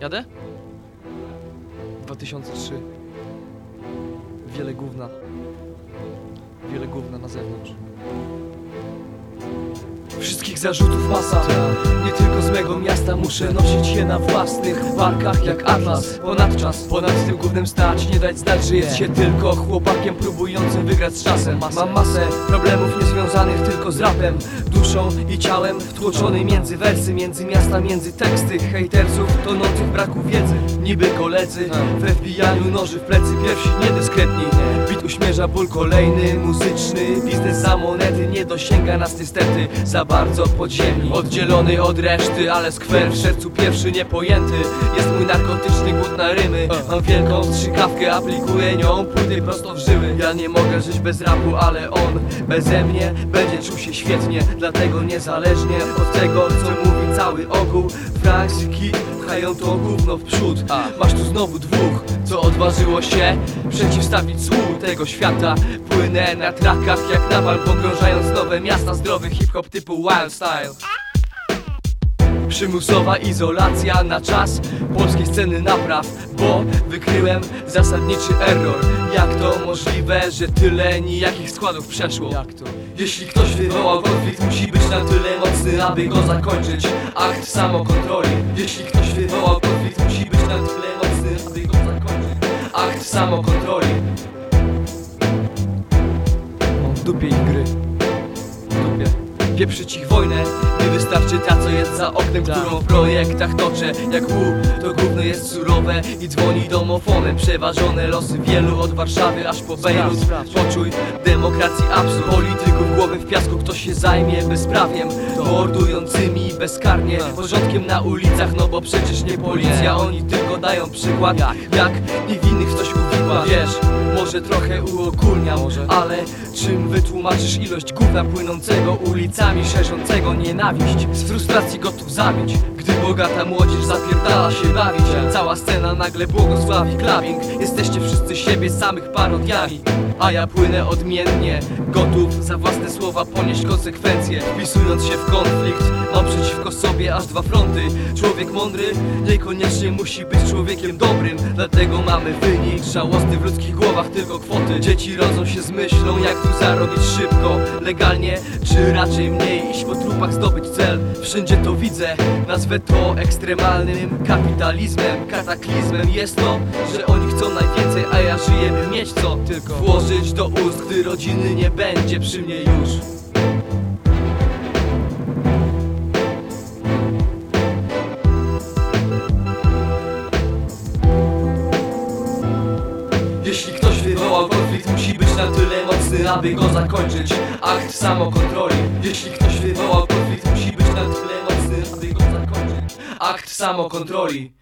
Jadę? 2003 Wiele gówna. Wiele gówna na zewnątrz Wszystkich zarzutów masa. Nie tylko z mego miasta Muszę nosić je na własnych barkach jak atlas. Ponadczas, ponad tym gównem stać Nie dać znać, że jest się tylko chłopakiem Próbującym wygrać z czasem. Mam masę problemów niezwiązanych tylko z rapem Duszą i ciałem wtłoczony między wersy Między miasta, między teksty Hejterców tonących braku wiedzy. Niby koledzy w FBI noży w plecy Pierwsi niedyskretni Uśmierza ból kolejny Muzyczny. Biznes za monety Nie dosięga nas niestety. Za bardzo podziemni Oddzielony od reszty, ale skwer w sercu pierwszy niepojęty. Jest mój narkotyczny głód na rymy. Mam wielką strzykawkę, aplikuję nią Płyty prosto w żyły. Ja nie mogę żyć bez rapu, ale on Beze mnie będzie czuł się świetnie. Dlatego niezależnie od tego, co mówi cały ogół Frański pchają to gówno w przód. Masz tu znowu dwóch, co odważyło się Przeciwstawić złu tego świata Płynę na trakach jak napal Pogrążając nowe miasta Zdrowy hip-hop typu Wild Style. Przymusowa izolacja na czas polskiej sceny napraw Bo wykryłem zasadniczy error. Jak to możliwe, że tyle nijakich składów przeszło? Jak to? Jeśli ktoś wywołał konflikt musi być na tyle mocny, aby go zakończyć. Akt samokontroli. Jeśli ktoś wywołał konflikt musi być na tyle mocny, aby go zakończyć. Akt samokontroli dupie ich gry. Dupie. Pieprzyć ich wojnę Nie wystarczy ta co jest za oknem Którą w projektach toczę. Jak łu to gówno jest surowe I dzwoni domofonem Przeważone losy wielu od Warszawy aż po Bejrut. Poczuj demokracji absurd. Polityków głowy w piasku Ktoś się zajmie bezprawiem. Mordującymi bezkarnie Porządkiem na ulicach No bo przecież nie policja. Oni tylko dają przykład Jak? niewinnych ktoś uwikła. Wiesz może trochę uokulniam, ale czym wytłumaczysz ilość gówna płynącego ulicami, szerzącego nienawiść? Z frustracji gotów zabić, gdy bogata młodzież zapierdala się bawić. Cała scena nagle błogosławi klawing, jesteście wszyscy siebie samych parodiami. A ja płynę odmiennie, gotów za własne słowa ponieść konsekwencje Wpisując się w konflikt, mam przeciwko sobie aż dwa fronty Człowiek mądry niekoniecznie musi być człowiekiem dobrym Dlatego mamy wynik żałosny w ludzkich głowach tylko kwoty. Dzieci rodzą się z myślą jak tu zarobić szybko Legalnie, czy raczej mniej iść po trupach zdobyć cel. Wszędzie to widzę, nazwę to ekstremalnym kapitalizmem Kataklizmem. Jest to, że oni chcą najwięcej, a ja żyję by mieć co tylko Włożyć do ust, gdy rodziny nie będzie przy mnie już. Jeśli ktoś konflikt, musi być na tyle mocny, aby go zakończyć. Akt samokontroli. Jeśli ktoś wywołał konflikt, musi być na tyle mocny, aby go zakończyć. Akt samokontroli